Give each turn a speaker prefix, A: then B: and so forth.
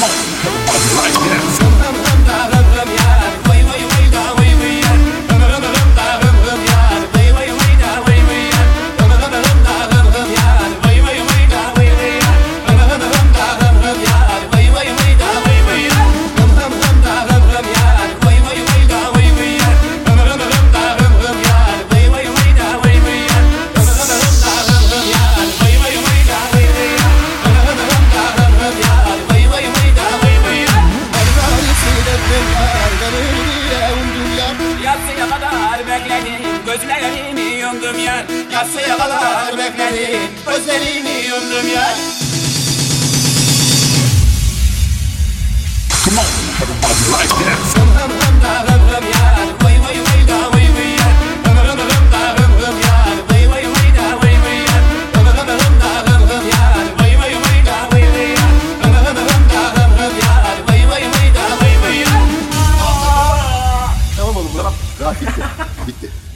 A: money, everybody right
B: now. kadar bekledim Gözlerimi yumdum yar Yatsıya kadar bekledim Gözlerimi yumdum yar 行って。